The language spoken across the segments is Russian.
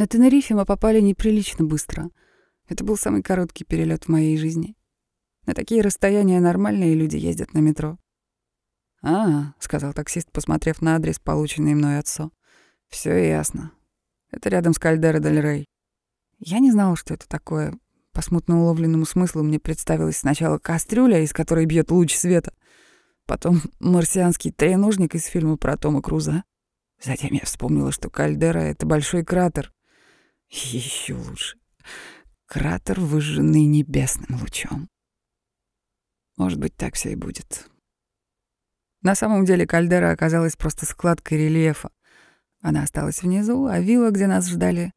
На Тенерифе мы попали неприлично быстро. Это был самый короткий перелет в моей жизни. На такие расстояния нормальные люди ездят на метро. «А, — сказал таксист, посмотрев на адрес, полученный мной отцу. Все ясно. Это рядом с Кальдера Дель Рей». Я не знала, что это такое. По смутно уловленному смыслу мне представилась сначала кастрюля, из которой бьет луч света, потом марсианский треножник из фильма про Тома Круза. Затем я вспомнила, что кальдера — это большой кратер. Еще лучше. Кратер, выжженный небесным лучом. Может быть, так все и будет. На самом деле кальдера оказалась просто складкой рельефа. Она осталась внизу, а вилла, где нас ждали,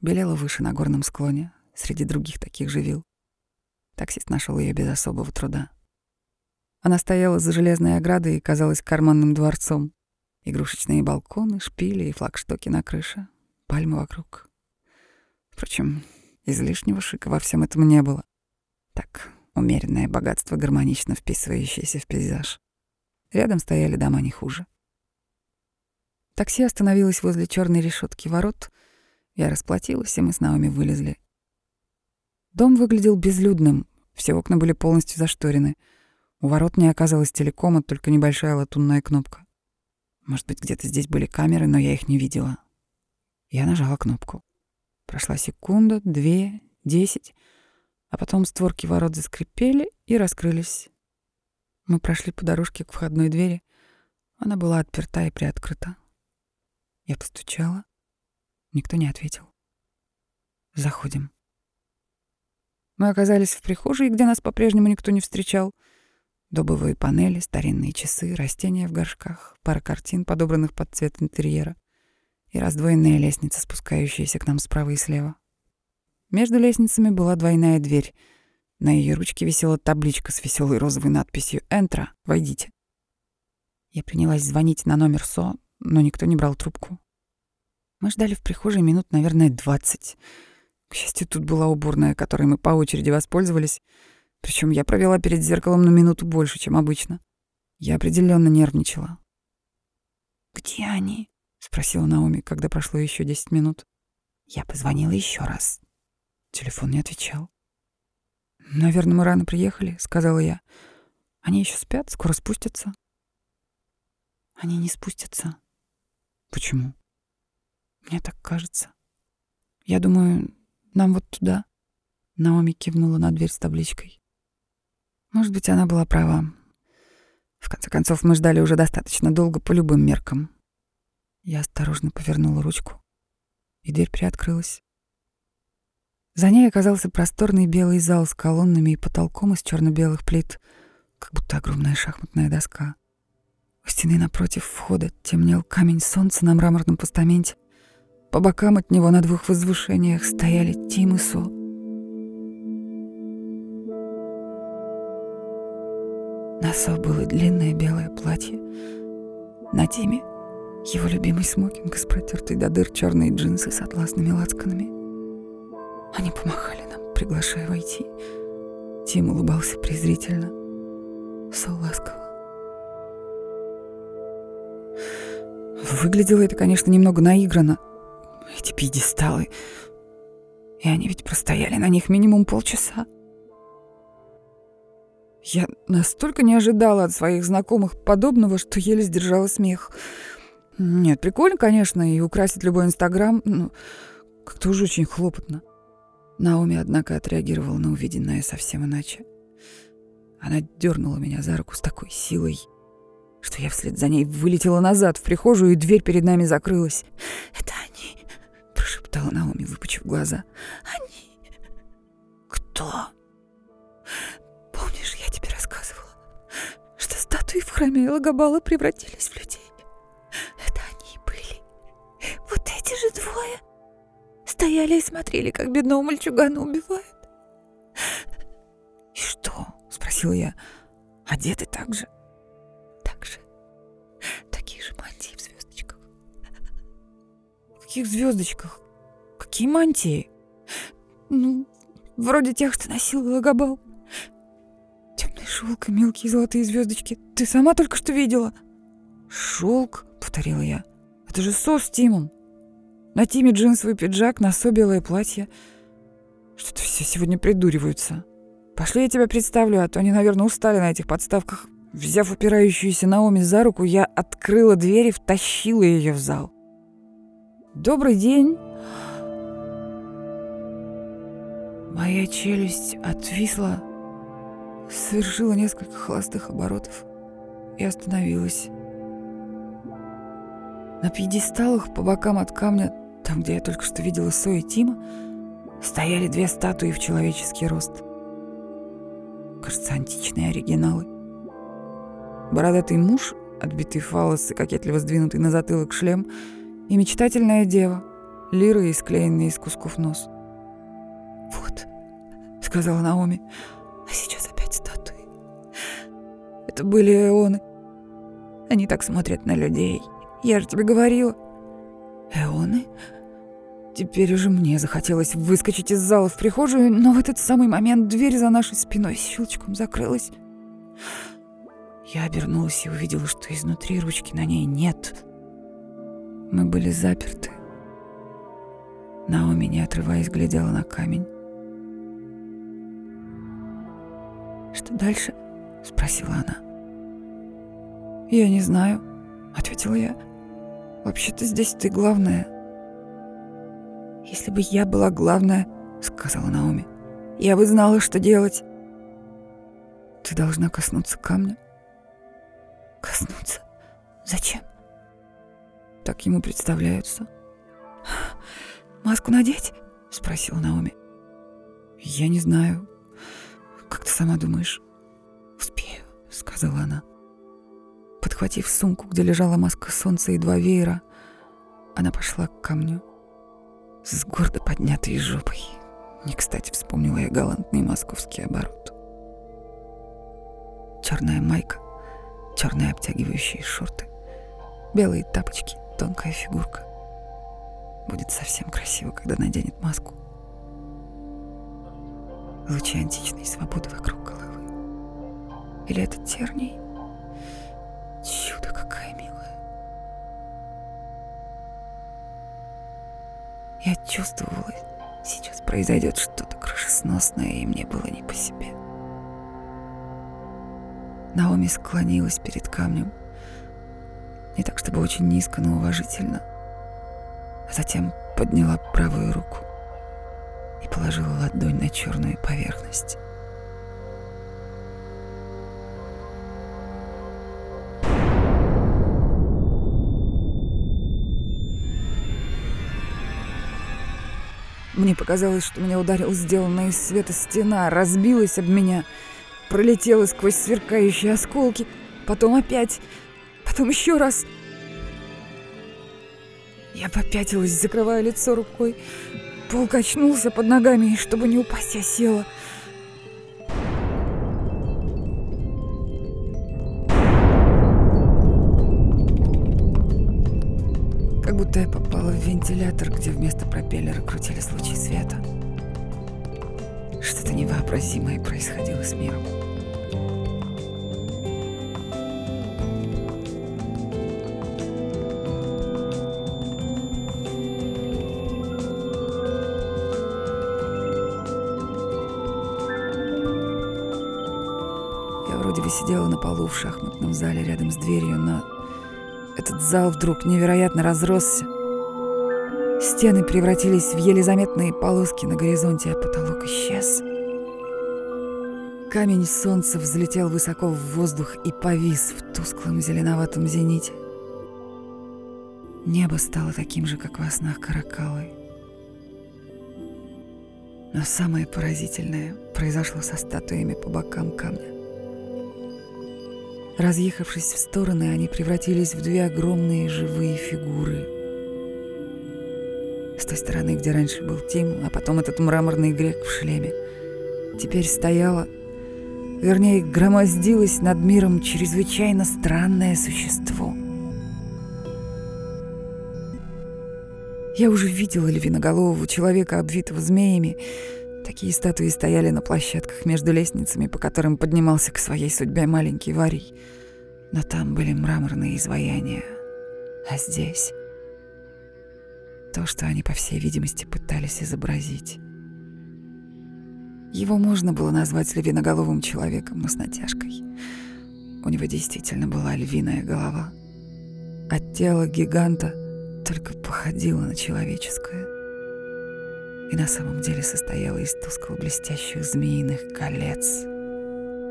белела выше на горном склоне, среди других таких же вилл. Таксист нашел ее без особого труда. Она стояла за железной оградой и казалась карманным дворцом. Игрушечные балконы, шпили и флагштоки на крыше, пальмы вокруг. Впрочем, излишнего шика во всем этом не было. Так, умеренное богатство, гармонично вписывающееся в пейзаж. Рядом стояли дома не хуже. Такси остановилось возле черной решетки ворот. Я расплатилась, и мы с Наоми вылезли. Дом выглядел безлюдным, все окна были полностью зашторены. У ворот не оказалось телекома, только небольшая латунная кнопка. Может быть, где-то здесь были камеры, но я их не видела. Я нажала кнопку. Прошла секунда, две, десять, а потом створки ворот заскрипели и раскрылись. Мы прошли по дорожке к входной двери. Она была отперта и приоткрыта. Я постучала. Никто не ответил. Заходим. Мы оказались в прихожей, где нас по-прежнему никто не встречал. Добовые панели, старинные часы, растения в горшках, пара картин, подобранных под цвет интерьера, и раздвоенная лестница, спускающаяся к нам справа и слева. Между лестницами была двойная дверь — на ее ручке висела табличка с веселой розовой надписью «Энтра, войдите». Я принялась звонить на номер СО, но никто не брал трубку. Мы ждали в прихожей минут, наверное, двадцать. К счастью, тут была уборная, которой мы по очереди воспользовались. Причем я провела перед зеркалом на минуту больше, чем обычно. Я определенно нервничала. «Где они?» — спросила Наоми, когда прошло еще десять минут. Я позвонила еще раз. Телефон не отвечал. «Наверное, мы рано приехали», — сказала я. «Они еще спят, скоро спустятся». «Они не спустятся». «Почему?» «Мне так кажется. Я думаю, нам вот туда». Наоми кивнула на дверь с табличкой. Может быть, она была права. В конце концов, мы ждали уже достаточно долго по любым меркам. Я осторожно повернула ручку, и дверь приоткрылась. За ней оказался просторный белый зал с колоннами и потолком из черно белых плит, как будто огромная шахматная доска. У стены напротив входа темнел камень солнца на мраморном постаменте. По бокам от него на двух возвышениях стояли Тим и Со. На Со было длинное белое платье. На Тиме его любимый смокинг из протертой до дыр черные джинсы с атласными лацканами — они помахали нам, приглашая войти. Тим улыбался презрительно, Сол ласково. Выглядело это, конечно, немного наигранно. Эти пьедесталы. И они ведь простояли на них минимум полчаса. Я настолько не ожидала от своих знакомых подобного, что еле сдержала смех. Нет, прикольно, конечно, и украсить любой Инстаграм, но как-то уже очень хлопотно. Наоми, однако, отреагировала на увиденное совсем иначе. Она дернула меня за руку с такой силой, что я вслед за ней вылетела назад в прихожую, и дверь перед нами закрылась. «Это они!» — прошептала Наоми, выпучив глаза. «Они!» «Кто?» «Помнишь, я тебе рассказывала, что статуи в храме Лагабала превратились в людей? Двое!» Стояли и смотрели, как бедного мальчугана убивают. «И что?» — спросил я. «Одеты так же?» «Так же. Такие же мантии в звездочках». «В каких звездочках? Какие мантии?» «Ну, вроде тех, что носил Лагобал. Темный шелк и мелкие золотые звездочки. Ты сама только что видела?» «Шелк?» — повторила я. «Это же сос с Тимом». На Тиме джинсовый пиджак, на Со белое платье. Что-то все сегодня придуриваются. Пошли я тебя представлю, а то они, наверное, устали на этих подставках. Взяв упирающуюся Наоми за руку, я открыла дверь и втащила ее в зал. «Добрый день!» Моя челюсть отвисла, совершила несколько холостых оборотов и остановилась. На пьедесталах по бокам от камня, там, где я только что видела Со и Тима, стояли две статуи в человеческий рост. Кажется, античные оригиналы. Бородатый муж, отбитый фалос и кокетливо сдвинутый на затылок шлем, и мечтательная дева, лира и из кусков нос — «Вот», — сказала Наоми, — «а сейчас опять статуи». Это были эоны. Они так смотрят на людей. Я же тебе говорила. Эоны? Теперь уже мне захотелось выскочить из зала в прихожую, но в этот самый момент дверь за нашей спиной щелчком закрылась. Я обернулась и увидела, что изнутри ручки на ней нет. Мы были заперты. Наоми, не отрываясь, глядела на камень. «Что дальше?» — спросила она. «Я не знаю», — ответила я. «Вообще-то здесь ты главная». «Если бы я была главная», — сказала Наоми, — «я бы знала, что делать». «Ты должна коснуться камня». «Коснуться? Зачем?» «Так ему представляются». «Маску надеть?» — спросила Наоми. «Я не знаю. Как ты сама думаешь?» «Успею», — сказала она. Подхватив сумку, где лежала маска солнца и два веера, она пошла к камню с гордо поднятой жопой. Не кстати вспомнила я галантный московский оборот. Черная майка, черные обтягивающие шорты, белые тапочки, тонкая фигурка. Будет совсем красиво, когда наденет маску лучи античной свободы вокруг головы. Или это терний? Чудо какая милая. Я чувствовала, сейчас произойдет что-то крышесносное, и мне было не по себе. Наоми склонилась перед камнем, не так, чтобы очень низко, но уважительно, а затем подняла правую руку и положила ладонь на черную поверхность. Мне показалось, что меня ударил сделанная из света стена, разбилась об меня, пролетела сквозь сверкающие осколки, потом опять, потом еще раз. Я попятилась, закрывая лицо рукой. Пол качнулся под ногами, и чтобы не упасть, я села. Вентилятор, где вместо пропеллера крутились лучи света. Что-то невообразимое происходило с миром. сидела на полу в шахматном зале рядом с дверью, но этот зал вдруг невероятно разросся. Стены превратились в еле заметные полоски на горизонте, а потолок исчез. Камень солнца взлетел высоко в воздух и повис в тусклом зеленоватом зените. Небо стало таким же, как во снах Каракалы. Но самое поразительное произошло со статуями по бокам камня. Разъехавшись в стороны, они превратились в две огромные живые фигуры. С той стороны, где раньше был Тим, а потом этот мраморный грек в шлеме, теперь стояла, вернее, громоздилось над миром чрезвычайно странное существо. Я уже видела львиноголового человека, обвитого змеями, Такие статуи стояли на площадках между лестницами, по которым поднимался к своей судьбе маленький Варий. Но там были мраморные изваяния. А здесь... то, что они, по всей видимости, пытались изобразить. Его можно было назвать львиноголовым человеком, но с натяжкой. У него действительно была львиная голова, а тело гиганта только походило на человеческое и на самом деле состояло из тускло-блестящих змеиных колец.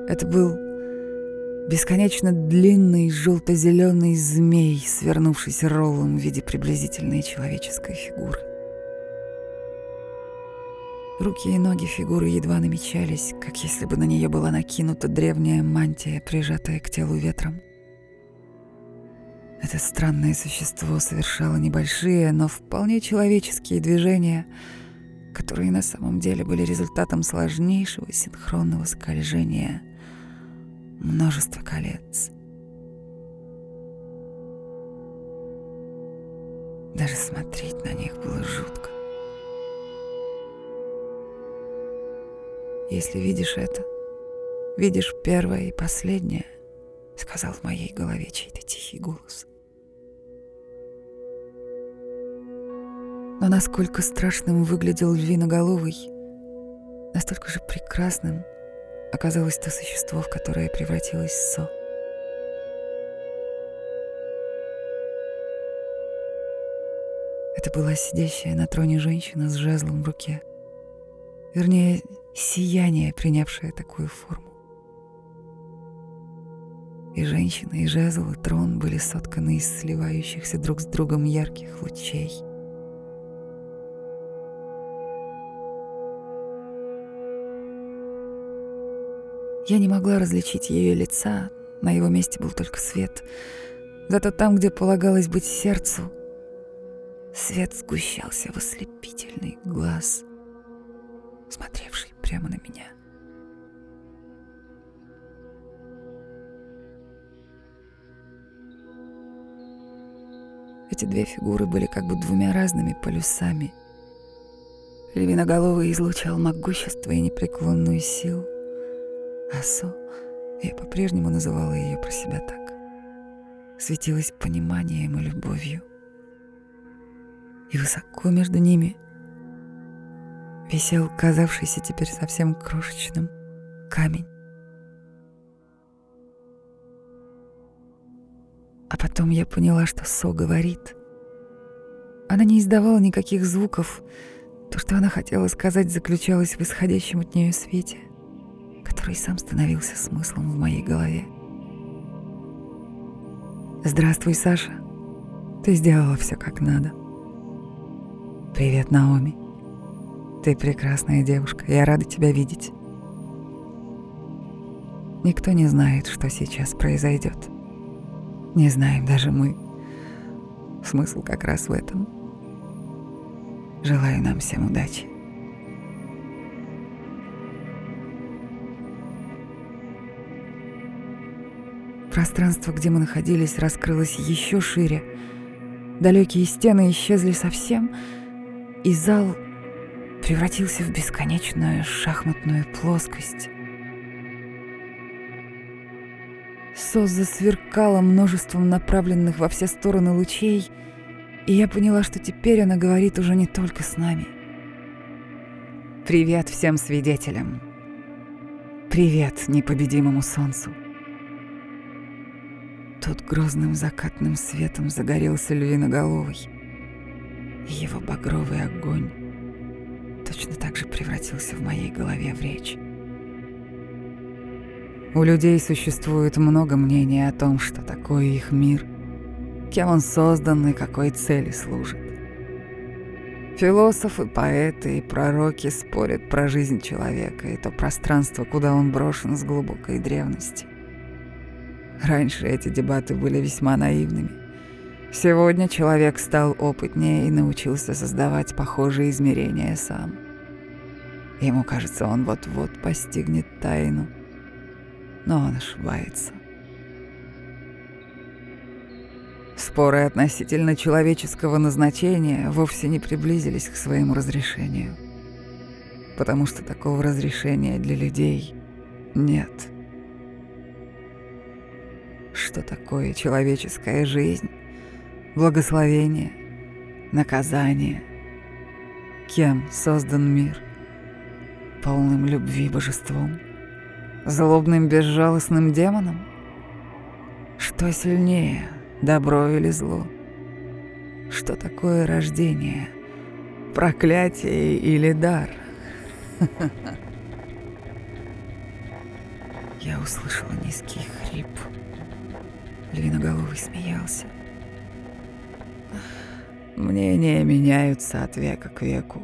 Это был бесконечно длинный желто-зеленый змей, свернувшийся роллом в виде приблизительной человеческой фигуры. Руки и ноги фигуры едва намечались, как если бы на нее была накинута древняя мантия, прижатая к телу ветром. Это странное существо совершало небольшие, но вполне человеческие движения, которые на самом деле были результатом сложнейшего синхронного скольжения множества колец. Даже смотреть на них было жутко. Если видишь это, видишь первое и последнее, сказал в моей голове чей-то тихий голос. Но насколько страшным выглядел львиноголовый, настолько же прекрасным оказалось то существо, в которое превратилась Со. Это была сидящая на троне женщина с жезлом в руке. Вернее, сияние, принявшее такую форму. И женщина, и жезл, и трон были сотканы из сливающихся друг с другом ярких лучей. Я не могла различить ее лица, на его месте был только свет. Зато там, где полагалось быть сердцу, свет сгущался в ослепительный глаз, смотревший прямо на меня. Эти две фигуры были как бы двумя разными полюсами. Львиноголовый излучал могущество и непреклонную силу, а Со, я по-прежнему называла ее про себя так, светилась пониманием и любовью. И высоко между ними — висел казавшийся теперь совсем крошечным камень. А потом я поняла, что Со говорит. Она не издавала никаких звуков. То, что она хотела сказать, заключалось в исходящем от нее свете, который сам становился смыслом в моей голове. «Здравствуй, Саша. Ты сделала все как надо. Привет, Наоми. Ты прекрасная девушка, я рада тебя видеть. Никто не знает, что сейчас произойдет. Не знаем даже мы. Смысл как раз в этом. Желаю нам всем удачи. Пространство, где мы находились, раскрылось еще шире. Далекие стены исчезли совсем, и зал превратился в бесконечную шахматную плоскость. Сос засверкала множеством направленных во все стороны лучей, и я поняла, что теперь она говорит уже не только с нами. Привет всем свидетелям. Привет непобедимому солнцу. Тут грозным закатным светом загорелся львиноголовый, и его багровый огонь точно так же превратился в моей голове в речь. У людей существует много мнений о том, что такое их мир, кем он создан и какой цели служит. Философы, поэты и пророки спорят про жизнь человека и то пространство, куда он брошен с глубокой древности. Раньше эти дебаты были весьма наивными. Сегодня человек стал опытнее и научился создавать похожие измерения сам. Ему кажется, он вот-вот постигнет тайну, но он ошибается. Споры относительно человеческого назначения вовсе не приблизились к своему разрешению, потому что такого разрешения для людей нет. Что такое человеческая жизнь? благословение наказание. Кем создан мир? Полным любви божеством? Злобным безжалостным демоном? Что сильнее, добро или зло? Что такое рождение? Проклятие или дар? Я услышала низкий хрип. Львиноголовый смеялся. Мнения меняются от века к веку.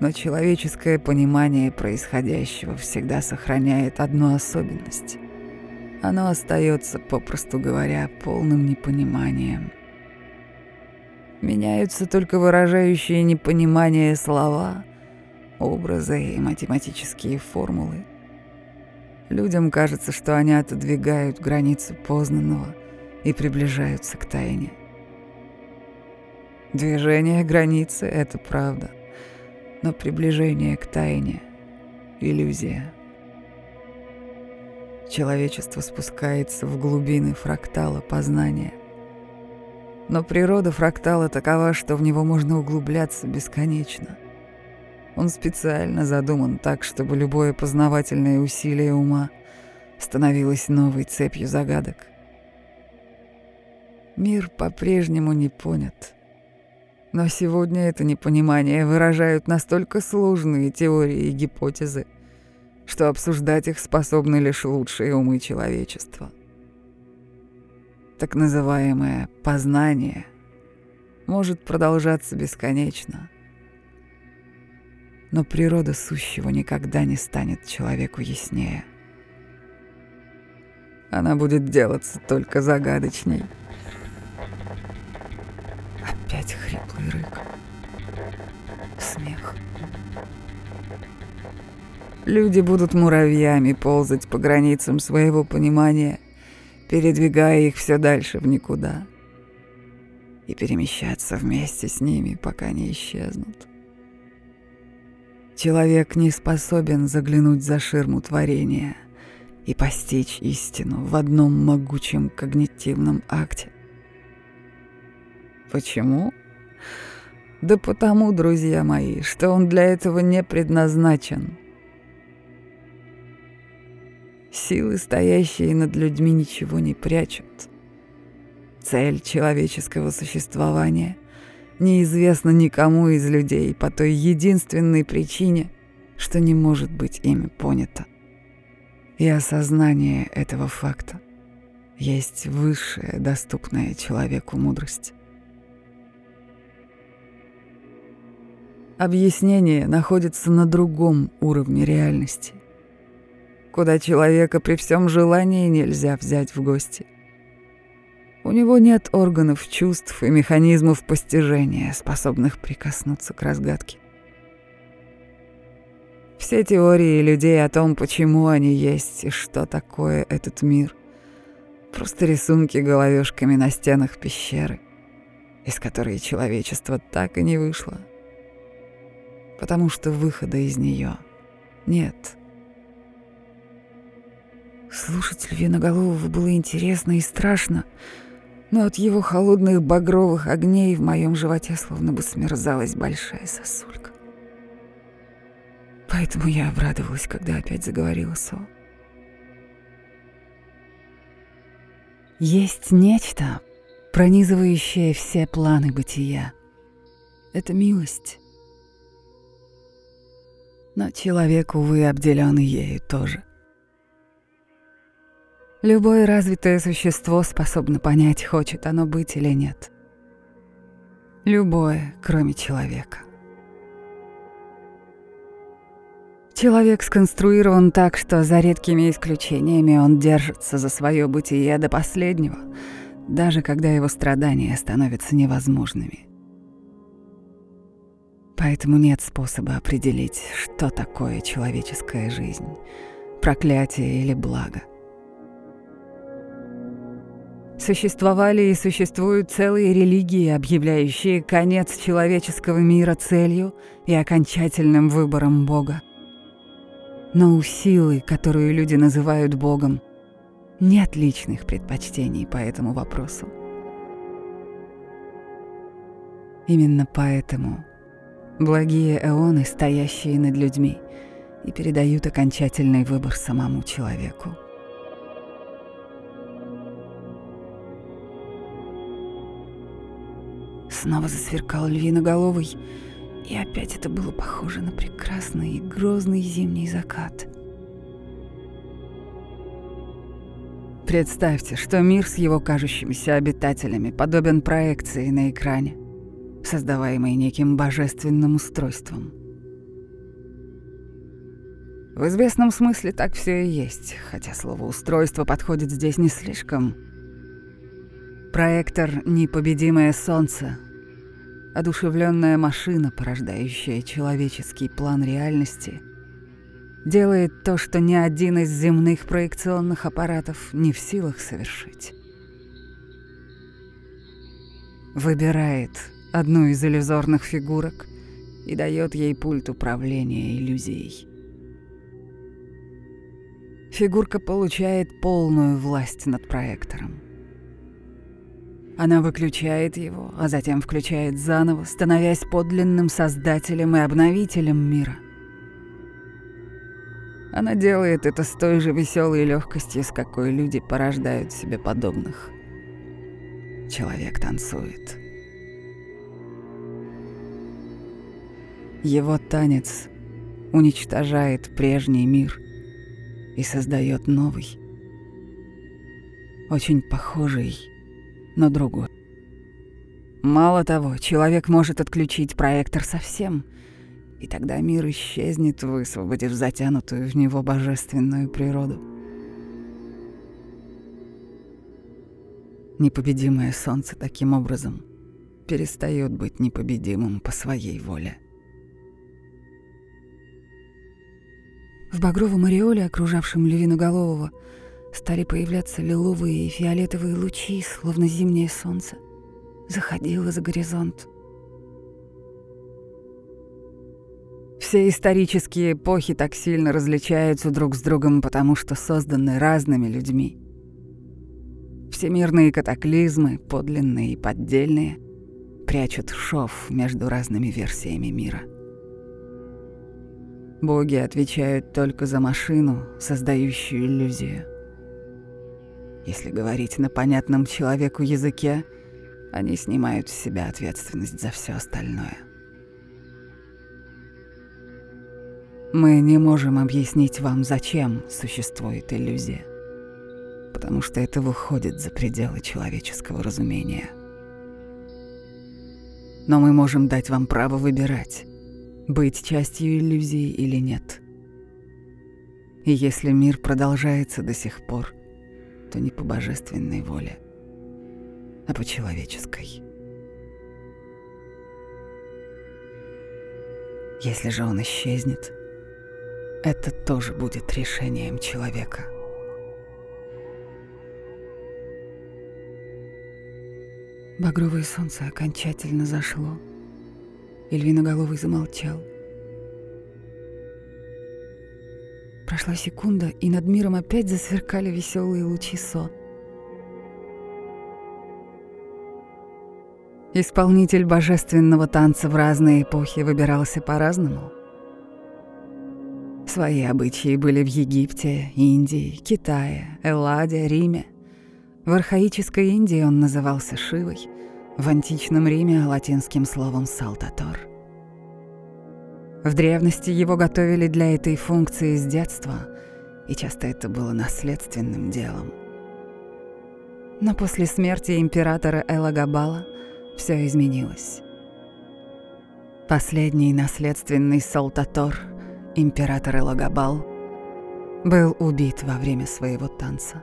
Но человеческое понимание происходящего всегда сохраняет одну особенность. Оно остается, попросту говоря, полным непониманием. Меняются только выражающие непонимание слова, образы и математические формулы. Людям кажется, что они отодвигают границу познанного и приближаются к тайне. Движение границы — это правда, но приближение к тайне — иллюзия. Человечество спускается в глубины фрактала познания. Но природа фрактала такова, что в него можно углубляться бесконечно — он специально задуман так, чтобы любое познавательное усилие ума становилось новой цепью загадок. Мир по-прежнему не понят. Но сегодня это непонимание выражают настолько сложные теории и гипотезы, что обсуждать их способны лишь лучшие умы человечества. Так называемое «познание» может продолжаться бесконечно — но природа сущего никогда не станет человеку яснее. Она будет делаться только загадочней. Опять хриплый рык. Смех. Люди будут муравьями ползать по границам своего понимания, передвигая их все дальше в никуда, и перемещаться вместе с ними, пока не исчезнут. Человек не способен заглянуть за ширму творения и постичь истину в одном могучем когнитивном акте. Почему? Да потому, друзья мои, что он для этого не предназначен. Силы, стоящие над людьми, ничего не прячут. Цель человеческого существования — неизвестно никому из людей по той единственной причине, что не может быть ими понято. И осознание этого факта есть высшая, доступная человеку мудрость. Объяснение находится на другом уровне реальности, куда человека при всем желании нельзя взять в гости – у него нет органов чувств и механизмов постижения, способных прикоснуться к разгадке. Все теории людей о том, почему они есть и что такое этот мир, просто рисунки головешками на стенах пещеры, из которой человечество так и не вышло, потому что выхода из нее нет. Слушать Львиноголового было интересно и страшно — но от его холодных багровых огней в моем животе словно бы смерзалась большая сосулька. Поэтому я обрадовалась, когда опять заговорила Со. Есть нечто, пронизывающее все планы бытия. Это милость. Но человек, увы, обделен ею тоже. Любое развитое существо способно понять, хочет оно быть или нет. Любое, кроме человека. Человек сконструирован так, что за редкими исключениями он держится за свое бытие до последнего, даже когда его страдания становятся невозможными. Поэтому нет способа определить, что такое человеческая жизнь, проклятие или благо. Существовали и существуют целые религии, объявляющие конец человеческого мира целью и окончательным выбором Бога. Но у силы, которую люди называют Богом, нет личных предпочтений по этому вопросу. Именно поэтому благие эоны, стоящие над людьми, и передают окончательный выбор самому человеку. Снова засверкал львиноголовый, и опять это было похоже на прекрасный и грозный зимний закат. Представьте, что мир с его кажущимися обитателями подобен проекции на экране, создаваемой неким божественным устройством. В известном смысле так все и есть, хотя слово «устройство» подходит здесь не слишком. Проектор — непобедимое солнце, одушевленная машина, порождающая человеческий план реальности, делает то, что ни один из земных проекционных аппаратов не в силах совершить. Выбирает одну из иллюзорных фигурок и дает ей пульт управления иллюзией. Фигурка получает полную власть над проектором. Она выключает его, а затем включает заново, становясь подлинным создателем и обновителем мира. Она делает это с той же веселой легкостью, с какой люди порождают себе подобных. Человек танцует. Его танец уничтожает прежний мир и создает новый, очень похожий на другой. Мало того, человек может отключить проектор совсем, и тогда мир исчезнет, высвободив затянутую в него божественную природу. Непобедимое солнце таким образом перестает быть непобедимым по своей воле. В багровом ореоле, окружавшем Левиноголового, стали появляться лиловые и фиолетовые лучи, словно зимнее солнце. Заходило за горизонт. Все исторические эпохи так сильно различаются друг с другом, потому что созданы разными людьми. Всемирные катаклизмы, подлинные и поддельные, прячут шов между разными версиями мира. Боги отвечают только за машину, создающую иллюзию. Если говорить на понятном человеку языке, они снимают с себя ответственность за все остальное. Мы не можем объяснить вам, зачем существует иллюзия, потому что это выходит за пределы человеческого разумения. Но мы можем дать вам право выбирать, быть частью иллюзии или нет. И если мир продолжается до сих пор, то не по божественной воле, а по человеческой. Если же он исчезнет, это тоже будет решением человека. Багровое солнце окончательно зашло, и львиноголовый замолчал — Прошла секунда, и над миром опять засверкали веселые лучи со. Исполнитель божественного танца в разные эпохи выбирался по-разному. Свои обычаи были в Египте, Индии, Китае, Элладе, Риме. В архаической Индии он назывался Шивой, в античном Риме — латинским словом «салтатор». В древности его готовили для этой функции с детства, и часто это было наследственным делом. Но после смерти императора Элагабала все изменилось. Последний наследственный Салтатор, император Элагабал, был убит во время своего танца.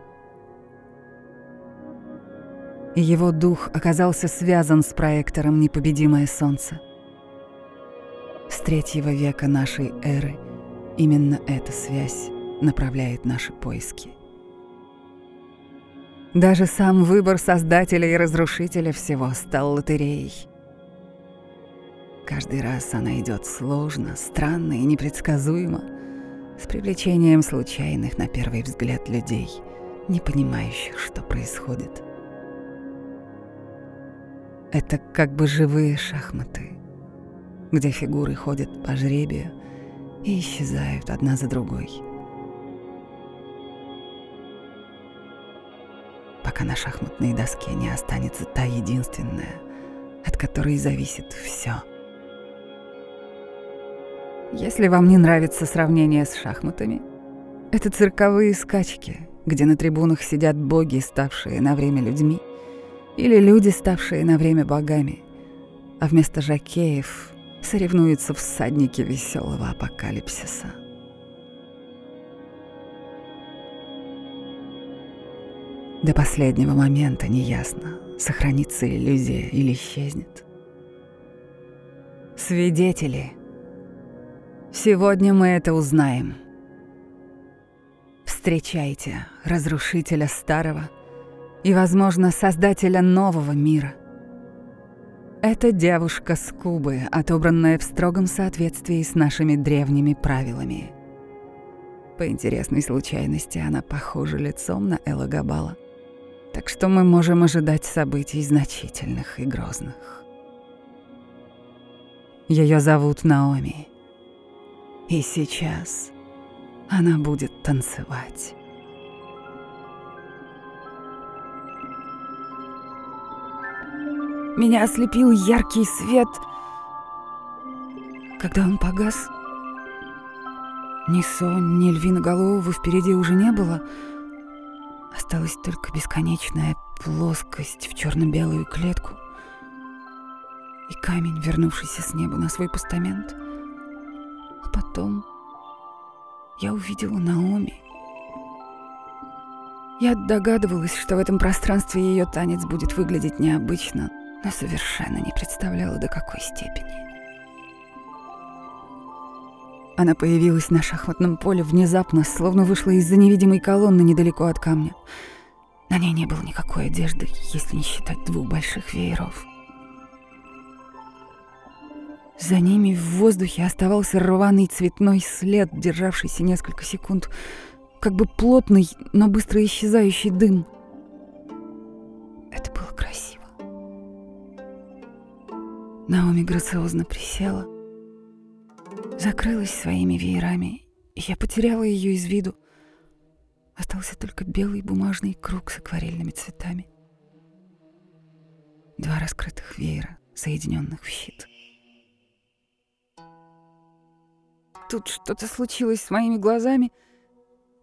Его дух оказался связан с проектором «Непобедимое солнце», с третьего века нашей эры именно эта связь направляет наши поиски. Даже сам выбор создателя и разрушителя всего стал лотереей. Каждый раз она идет сложно, странно и непредсказуемо, с привлечением случайных на первый взгляд людей, не понимающих, что происходит. Это как бы живые шахматы, где фигуры ходят по жребию и исчезают одна за другой. Пока на шахматной доске не останется та единственная, от которой зависит все. Если вам не нравится сравнение с шахматами, это цирковые скачки, где на трибунах сидят боги, ставшие на время людьми, или люди, ставшие на время богами, а вместо жакеев соревнуются всадники веселого апокалипсиса. До последнего момента неясно, сохранится иллюзия или исчезнет. Свидетели. Сегодня мы это узнаем. Встречайте разрушителя старого и, возможно, создателя нового мира. Это девушка с Кубы, отобранная в строгом соответствии с нашими древними правилами. По интересной случайности она похожа лицом на Элла Габала. Так что мы можем ожидать событий значительных и грозных. Ее зовут Наоми. И сейчас она будет танцевать. Меня ослепил яркий свет. Когда он погас, ни сон, ни львиноголового впереди уже не было. Осталась только бесконечная плоскость в черно-белую клетку и камень, вернувшийся с неба на свой постамент. А потом я увидела Наоми. Я догадывалась, что в этом пространстве ее танец будет выглядеть необычно, но совершенно не представляла, до какой степени. Она появилась на шахматном поле внезапно, словно вышла из-за невидимой колонны недалеко от камня. На ней не было никакой одежды, если не считать двух больших вееров. За ними в воздухе оставался рваный цветной след, державшийся несколько секунд, как бы плотный, но быстро исчезающий дым. Это было красиво. Наоми грациозно присела, закрылась своими веерами, и я потеряла ее из виду. Остался только белый бумажный круг с акварельными цветами. Два раскрытых веера, соединенных в щит. Тут что-то случилось с моими глазами.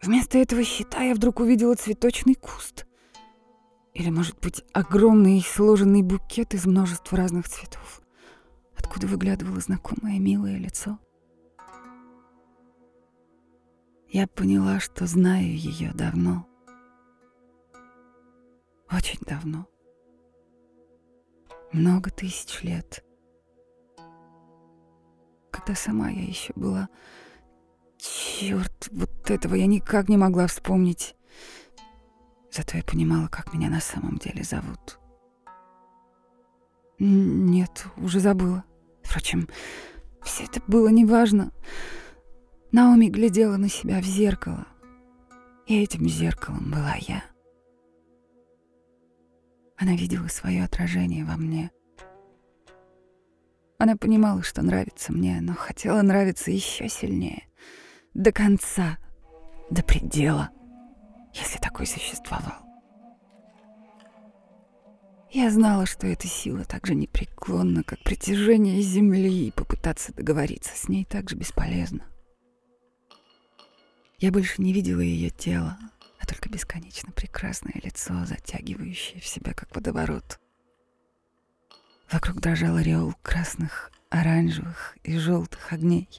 Вместо этого щита я вдруг увидела цветочный куст. Или, может быть, огромный сложенный букет из множества разных цветов, откуда выглядывало знакомое милое лицо. Я поняла, что знаю ее давно. Очень давно. Много тысяч лет когда сама я еще была. Черт, вот этого я никак не могла вспомнить. Зато я понимала, как меня на самом деле зовут. Нет, уже забыла. Впрочем, все это было неважно. Наоми глядела на себя в зеркало, и этим зеркалом была я. Она видела свое отражение во мне — она понимала, что нравится мне, но хотела нравиться еще сильнее. До конца, до предела, если такой существовал. Я знала, что эта сила так же непреклонна, как притяжение Земли, и попытаться договориться с ней так же бесполезно. Я больше не видела ее тело, а только бесконечно прекрасное лицо, затягивающее в себя, как водоворот. Вокруг дрожал ореол красных, оранжевых и желтых огней,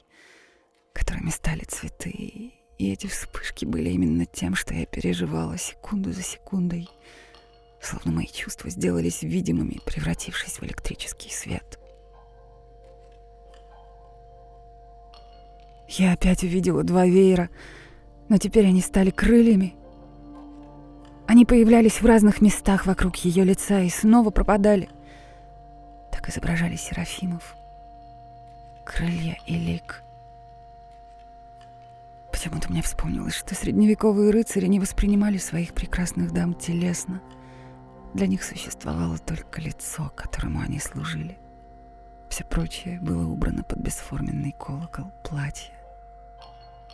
которыми стали цветы, и эти вспышки были именно тем, что я переживала секунду за секундой, словно мои чувства сделались видимыми, превратившись в электрический свет. Я опять увидела два веера, но теперь они стали крыльями. Они появлялись в разных местах вокруг ее лица и снова пропадали — как изображали серафимов. Крылья и лик. Почему-то мне вспомнилось, что средневековые рыцари не воспринимали своих прекрасных дам телесно, Для них существовало только лицо, которому они служили. Все прочее было убрано под бесформенный колокол платья.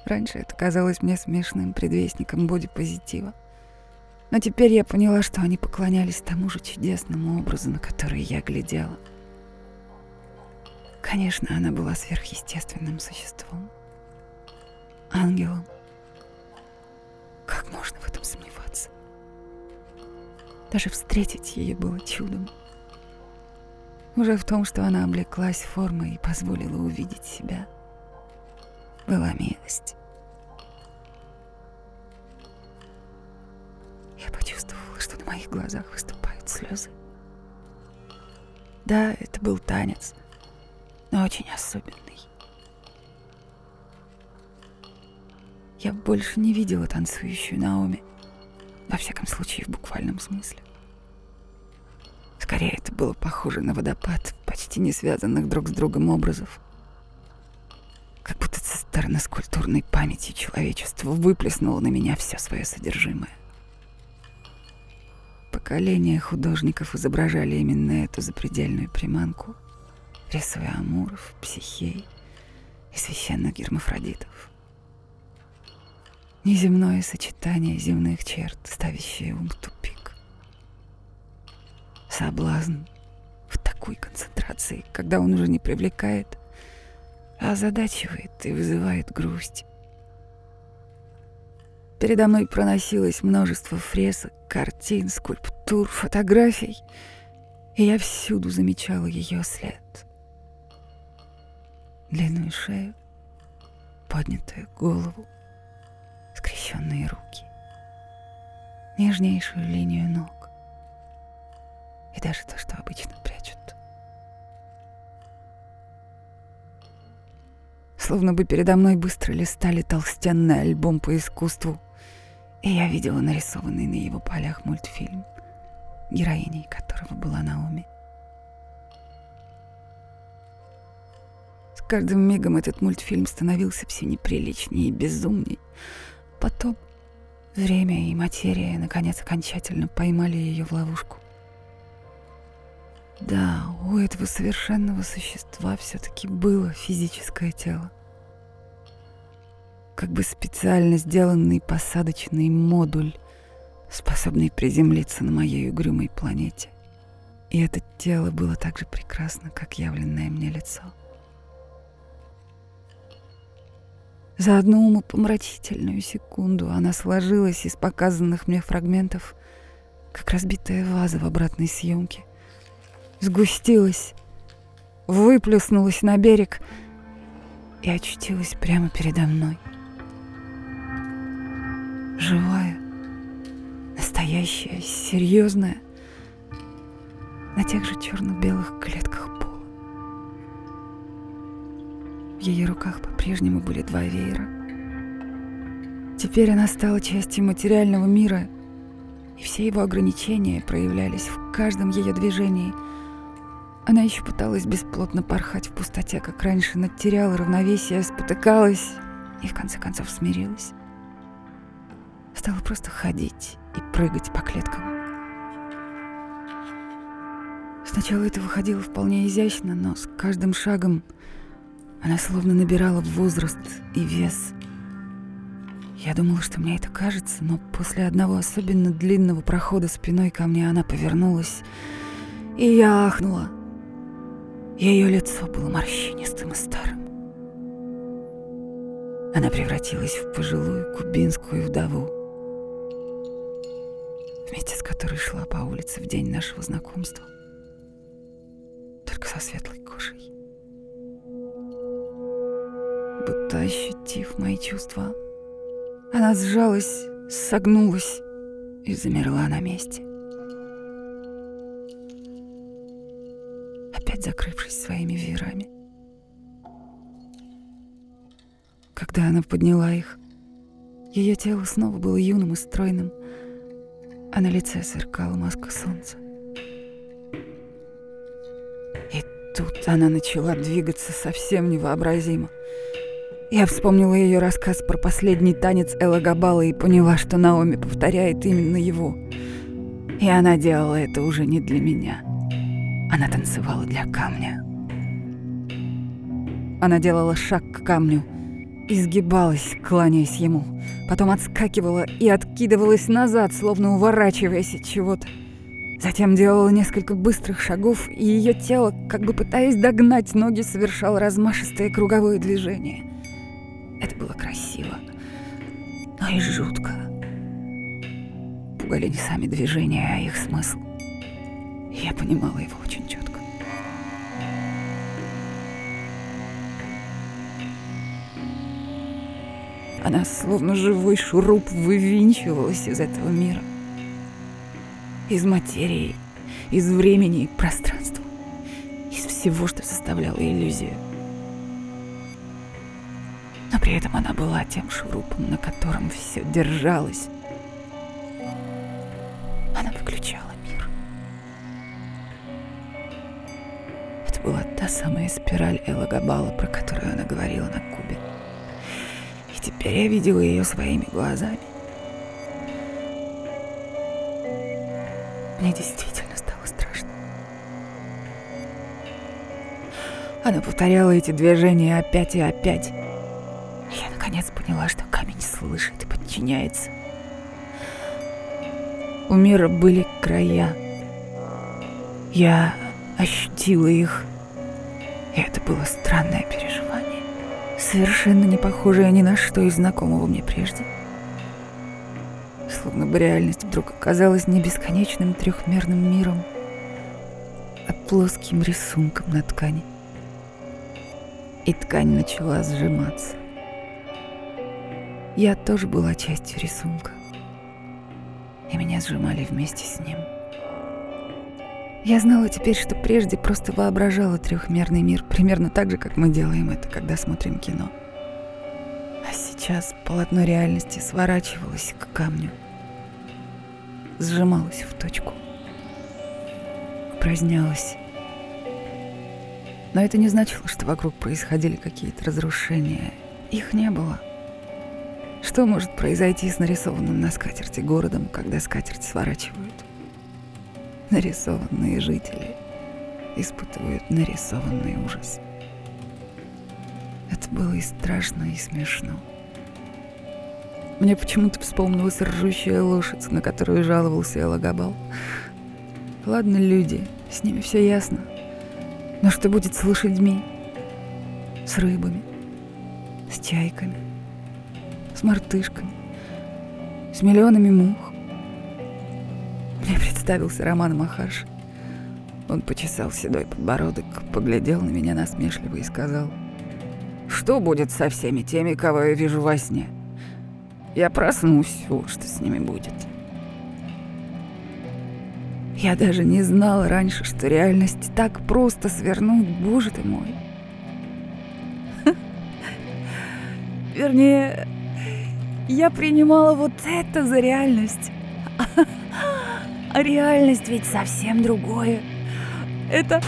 Раньше это казалось мне смешным предвестником бодипозитива. Но теперь я поняла, что они поклонялись тому же чудесному образу, на который я глядела. Конечно, она была сверхъестественным существом. Ангелом. Как можно? Даже встретить ее было чудом. Уже в том, что она облеклась формой и позволила увидеть себя, была милость. Я почувствовала, что на моих глазах выступают слезы. Да, это был танец, но очень особенный. Я больше не видела танцующую Наоми, во всяком случае, в буквальном смысле. Скорее, это было похоже на водопад почти не связанных друг с другом образов. Как будто цистерна с культурной памятью человечества выплеснула на меня все свое содержимое. Поколения художников изображали именно эту запредельную приманку, рисуя амуров, психей и священных гермафродитов. Неземное сочетание земных черт, ставящее ум в тупик. Соблазн в такой концентрации, когда он уже не привлекает, а озадачивает и вызывает грусть. Передо мной проносилось множество фресок, картин, скульптур, фотографий, и я всюду замечала ее след. Длинную шею, поднятую голову, скрещенные руки, нежнейшую линию ног и даже то, что обычно прячут. Словно бы передо мной быстро листали толстенный альбом по искусству — и я видела нарисованный на его полях мультфильм, героиней которого была Наоми. Каждым мигом этот мультфильм становился все неприличнее и безумней. Потом время и материя наконец окончательно поймали ее в ловушку. Да, у этого совершенного существа все-таки было физическое тело как бы специально сделанный посадочный модуль, способный приземлиться на моей угрюмой планете. И это тело было так же прекрасно, как явленное мне лицо. За одну умопомрачительную секунду она сложилась из показанных мне фрагментов, как разбитая ваза в обратной съемке, сгустилась, выплюснулась на берег и очутилась прямо передо мной. Живая, настоящая, серьезная, на тех же черно-белых клетках В ее руках по-прежнему были два веера. Теперь она стала частью материального мира, и все его ограничения проявлялись в каждом ее движении. Она еще пыталась бесплотно порхать в пустоте, как раньше, но теряла равновесие, спотыкалась и в конце концов смирилась стала просто ходить и прыгать по клеткам. Сначала это выходило вполне изящно, но с каждым шагом она словно набирала возраст и вес. Я думала, что мне это кажется, но после одного особенно длинного прохода спиной ко мне она повернулась, и я ахнула. Ее лицо было морщинистым и старым. Она превратилась в пожилую кубинскую вдову вместе с которой шла по улице в день нашего знакомства, только со светлой кожей. Будто ощутив мои чувства, она сжалась, согнулась и замерла на месте. Опять закрывшись своими веерами. Когда она подняла их, ее тело снова было юным и стройным, а на лице сверкала маска солнца. И тут она начала двигаться совсем невообразимо. Я вспомнила ее рассказ про последний танец Элла Габала и поняла, что Наоми повторяет именно его. И она делала это уже не для меня. Она танцевала для камня. Она делала шаг к камню, изгибалась, кланяясь ему, потом отскакивала и откидывалась назад, словно уворачиваясь от чего-то. Затем делала несколько быстрых шагов, и ее тело, как бы пытаясь догнать ноги, совершало размашистое круговое движение. Это было красиво, но и жутко. Пугали не сами движения, а их смысл. Я понимала его очень четко. Она словно живой шуруп вывинчивалась из этого мира. Из материи, из времени и пространства. Из всего, что составляло иллюзию. Но при этом она была тем шурупом, на котором все держалось. Она выключала мир. Это была та самая спираль Элла Габала, про которую она говорила на Кубе. Теперь я видела ее своими глазами. Мне действительно стало страшно. Она повторяла эти движения опять и опять. Я наконец поняла, что камень слышит и подчиняется. У мира были края. Я ощутила их, и это было странное переживание совершенно не похожая ни на что из знакомого мне прежде. Словно бы реальность вдруг оказалась не бесконечным трехмерным миром, а плоским рисунком на ткани. И ткань начала сжиматься. Я тоже была частью рисунка, и меня сжимали вместе с ним. Я знала теперь, что прежде просто воображала трехмерный мир, примерно так же, как мы делаем это, когда смотрим кино. А сейчас полотно реальности сворачивалось к камню, сжималось в точку, упразднялось. Но это не значило, что вокруг происходили какие-то разрушения. Их не было. Что может произойти с нарисованным на скатерти городом, когда скатерть сворачивают? нарисованные жители испытывают нарисованный ужас. Это было и страшно, и смешно. Мне почему-то вспомнилась ржущая лошадь, на которую жаловался Элагабал. Ладно, люди, с ними все ясно. Но что будет с лошадьми? С рыбами? С чайками? С мартышками? С миллионами мух? Мне представился Роман Махарш. Он почесал седой подбородок, поглядел на меня насмешливо и сказал, «Что будет со всеми теми, кого я вижу во сне? Я проснусь, вот что с ними будет». Я даже не знала раньше, что реальность так просто свернуть, боже ты мой. Вернее, я принимала вот это за реальность. А реальность ведь совсем другое. Это...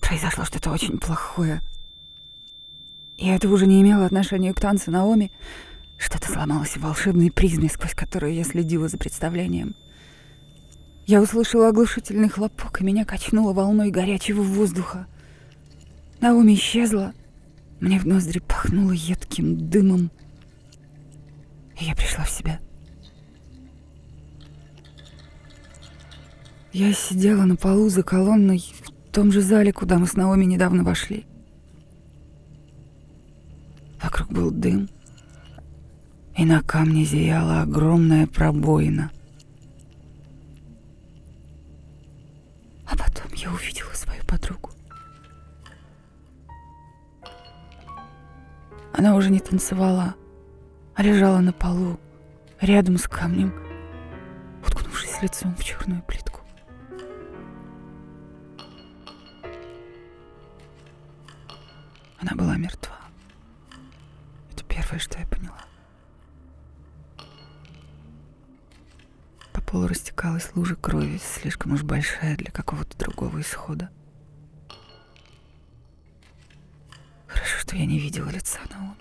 Произошло что-то очень плохое. И это уже не имело отношения к танцу Наоми. Что-то сломалось в волшебной призме, сквозь которую я следила за представлением. Я услышала оглушительный хлопок, и меня качнуло волной горячего воздуха. Наоми исчезла, мне в ноздри пахнуло едким дымом, и я пришла в себя. Я сидела на полу за колонной в том же зале, куда мы с Наоми недавно вошли. Вокруг был дым, и на камне зияла огромная пробоина. А потом я увидела свою подругу. Она уже не танцевала, а лежала на полу, рядом с камнем, уткнувшись лицом в черную плитку. Она была мертва. Это первое, что я поняла. Полу растекалась лужа крови, слишком уж большая для какого-то другого исхода. что я не видела лица Наоми.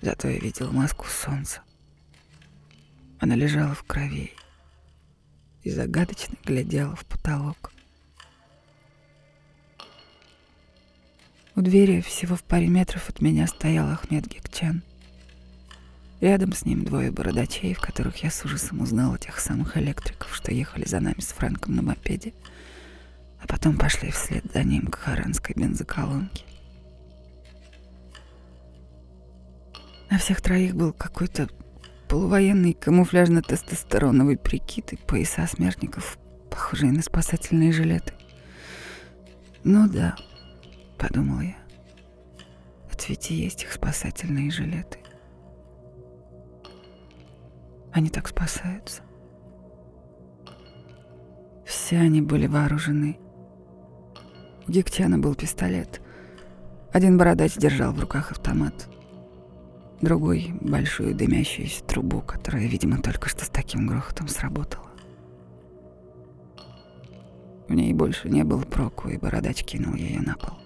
Зато я видел маску солнца. Она лежала в крови и загадочно глядела в потолок. У двери всего в паре метров от меня стоял Ахмед Гекчан. Рядом с ним двое бородачей, в которых я с ужасом узнала тех самых электриков, что ехали за нами с Франком на мопеде, а потом пошли вслед за ним к харанской бензоколонке. На всех троих был какой-то полувоенный камуфляжно-тестостероновый прикид и пояса смертников, похожие на спасательные жилеты. Ну да, подумала я. Ведь и есть их спасательные жилеты. Они так спасаются. Все они были вооружены. У Гектяна был пистолет. Один бородач держал в руках автомат. Другой — большую дымящуюся трубу, которая, видимо, только что с таким грохотом сработала. В ней больше не было проку, и бородач кинул ее на пол.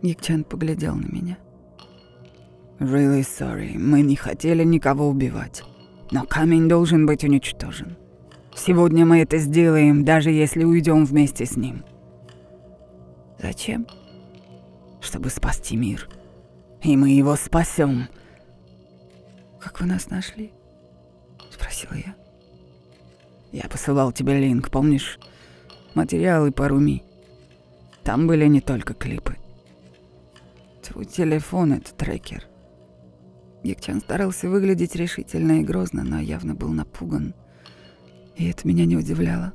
Якчан поглядел на меня. «Really sorry, мы не хотели никого убивать. Но камень должен быть уничтожен. Сегодня мы это сделаем, даже если уйдем вместе с ним». «Зачем?» «Чтобы спасти мир. И мы его спасем». «Как вы нас нашли?» — спросила я. «Я посылал тебе линк, помнишь? Материалы по Руми. Там были не только клипы. Твой телефон — это трекер. Гекчан старался выглядеть решительно и грозно, но явно был напуган. И это меня не удивляло.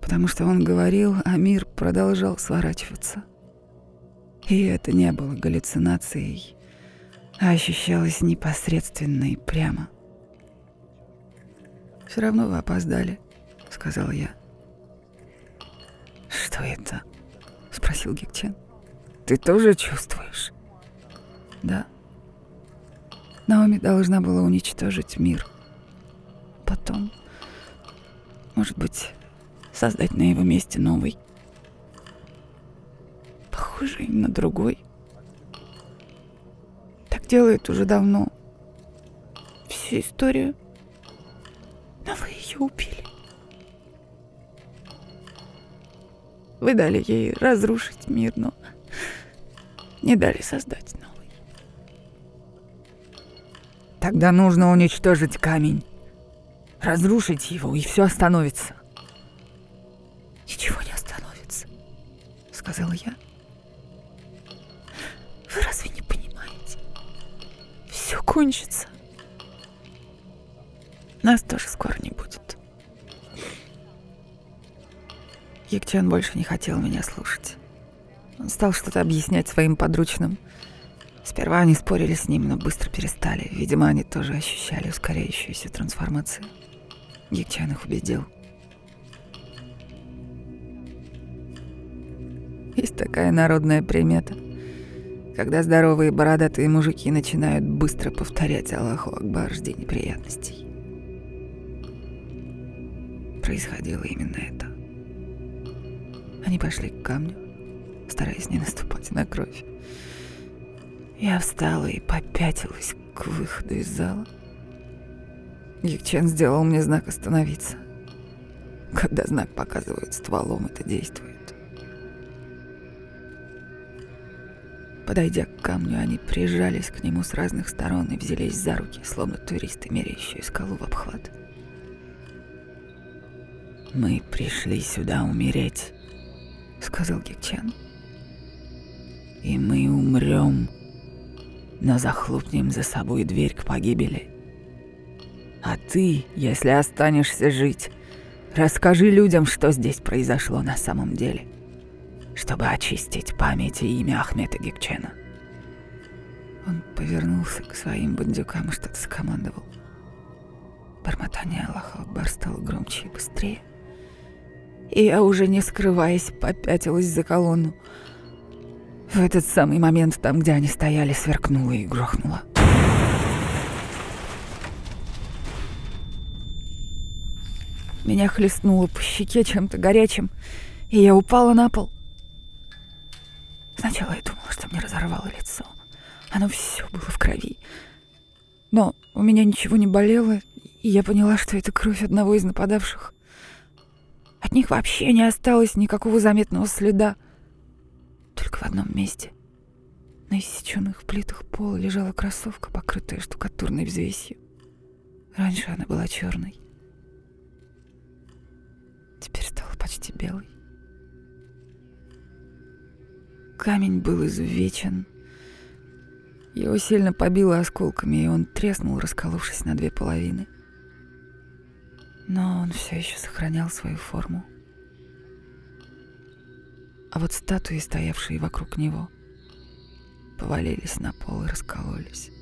Потому что он говорил, а мир продолжал сворачиваться. И это не было галлюцинацией, а ощущалось непосредственно и прямо. «Все равно вы опоздали», — сказал я. «Что это?» — спросил Гекчен. Ты тоже чувствуешь? Да. Наоми должна была уничтожить мир. Потом, может быть, создать на его месте новый. Похожий на другой. Так делают уже давно. Всю историю. Но вы ее убили. Вы дали ей разрушить мир, но не дали создать Тогда нужно уничтожить камень, разрушить его, и все остановится. Ничего не остановится, сказала я. Вы разве не понимаете? Все кончится. Нас тоже скоро не будет. Якчан больше не хотел меня слушать. Он стал что-то объяснять своим подручным. Сперва они спорили с ним, но быстро перестали. Видимо, они тоже ощущали ускоряющуюся трансформацию. Гикчан их убедил. Есть такая народная примета. Когда здоровые бородатые мужики начинают быстро повторять Аллаху Акбар, жди неприятностей. Происходило именно это. Они пошли к камню, стараясь не наступать на кровь. Я встала и попятилась к выходу из зала. Якчен сделал мне знак остановиться. Когда знак показывает стволом, это действует. Подойдя к камню, они прижались к нему с разных сторон и взялись за руки, словно туристы, меряющие скалу в обхват. «Мы пришли сюда умереть», — сказал Гекчан и мы умрем, но захлопнем за собой дверь к погибели. А ты, если останешься жить, расскажи людям, что здесь произошло на самом деле, чтобы очистить память и имя Ахмета Гекчена. Он повернулся к своим бандюкам и что-то скомандовал. Бормотание Аллаха Акбар стало громче и быстрее. И я, уже не скрываясь, попятилась за колонну — в этот самый момент там, где они стояли, сверкнуло и грохнуло. Меня хлестнуло по щеке чем-то горячим, и я упала на пол. Сначала я думала, что мне разорвало лицо. Оно все было в крови. Но у меня ничего не болело, и я поняла, что это кровь одного из нападавших. От них вообще не осталось никакого заметного следа. Только в одном месте. На иссеченных плитах пола лежала кроссовка, покрытая штукатурной взвесью. Раньше она была черной. Теперь стала почти белой. Камень был изувечен. Его сильно побило осколками, и он треснул, расколовшись на две половины. Но он все еще сохранял свою форму. А вот статуи, стоявшие вокруг него, повалились на пол и раскололись.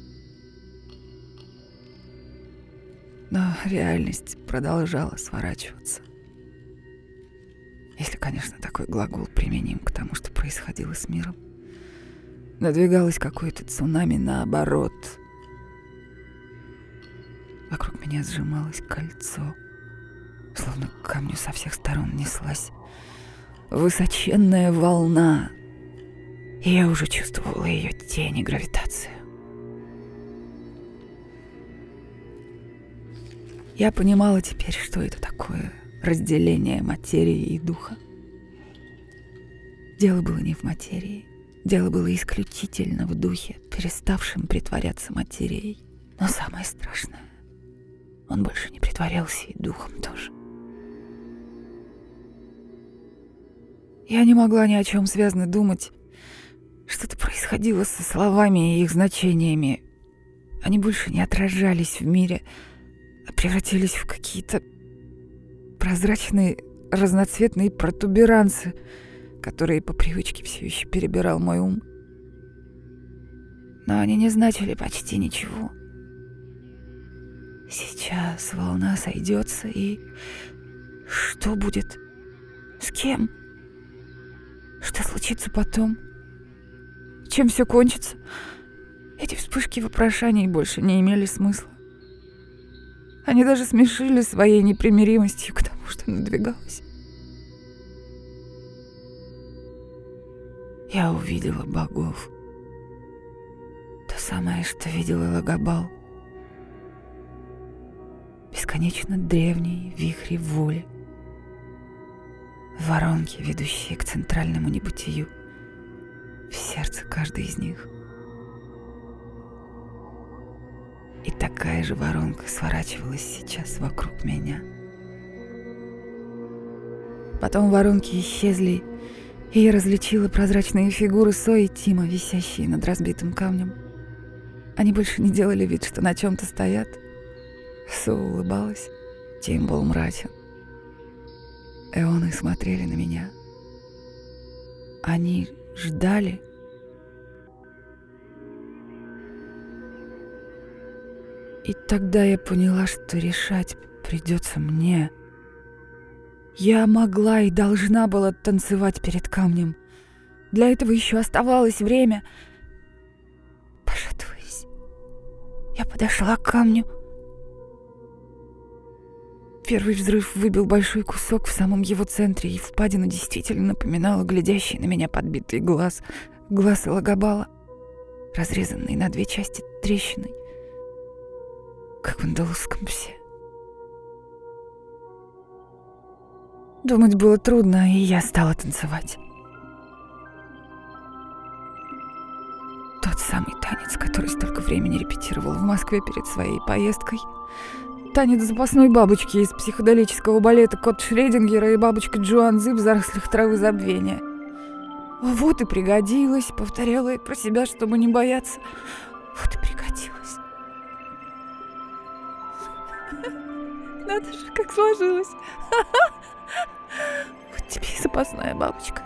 Но реальность продолжала сворачиваться. Если, конечно, такой глагол применим к тому, что происходило с миром. Надвигалось какое-то цунами наоборот. Вокруг меня сжималось кольцо, словно к камню со всех сторон неслась высоченная волна. И я уже чувствовала ее тень и гравитацию. Я понимала теперь, что это такое разделение материи и духа. Дело было не в материи. Дело было исключительно в духе, переставшем притворяться материей. Но самое страшное, он больше не притворялся и духом тоже. Я не могла ни о чем связано думать. Что-то происходило со словами и их значениями. Они больше не отражались в мире, а превратились в какие-то прозрачные разноцветные протуберанцы, которые по привычке все еще перебирал мой ум. Но они не значили почти ничего. Сейчас волна сойдется, и что будет? С кем? Что случится потом? Чем все кончится? Эти вспышки вопрошаний больше не имели смысла. Они даже смешили своей непримиримостью к тому, что надвигалось. Я увидела богов. То самое, что видела Лагабал. Бесконечно древние вихри воли воронки, ведущие к центральному небытию, в сердце каждой из них. И такая же воронка сворачивалась сейчас вокруг меня. Потом воронки исчезли, и я различила прозрачные фигуры Сои и Тима, висящие над разбитым камнем. Они больше не делали вид, что на чем-то стоят. Со улыбалась, Тим был мрачен. Эоны смотрели на меня. Они ждали. И тогда я поняла, что решать придется мне. Я могла и должна была танцевать перед камнем. Для этого еще оставалось время. Пошатываясь, я подошла к камню Первый взрыв выбил большой кусок в самом его центре, и впадина действительно напоминала глядящий на меня подбитый глаз, глаз Лагабала, разрезанный на две части трещиной, как в андалузском псе. Думать было трудно, и я стала танцевать. Тот самый танец, который столько времени репетировал в Москве перед своей поездкой — Танец запасной бабочки из психоделического балета «Кот Шредингера» и бабочка Джуанзы в зарослях травы забвения. Вот и пригодилась, повторяла я про себя, чтобы не бояться. Вот и пригодилась. Надо же, как сложилось. Вот тебе и запасная бабочка.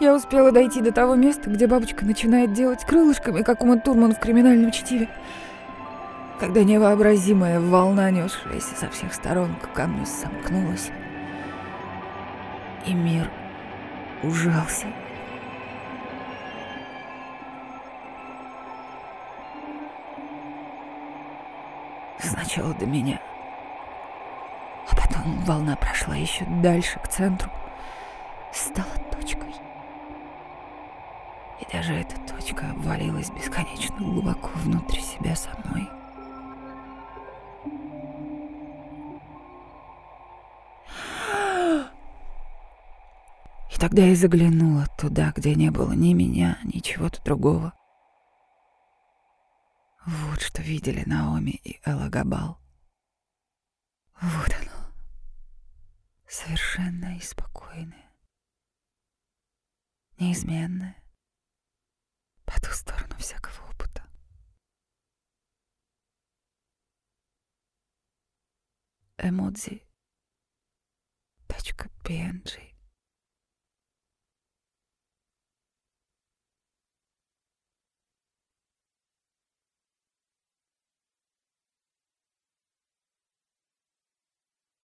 Я успела дойти до того места, где бабочка начинает делать крылышками, как у Турман в криминальном чтиве когда невообразимая волна, несшаяся со всех сторон к камню, сомкнулась, и мир ужался. Сначала до меня, а потом волна прошла еще дальше, к центру, стала точкой. И даже эта точка обвалилась бесконечно глубоко внутрь себя самой. И тогда я заглянула туда, где не было ни меня, ни чего-то другого. Вот что видели Наоми и Элла Габал. Вот оно. Совершенное и спокойное. Неизменное. По ту сторону всякого опыта. Эмодзи. Точка PNG.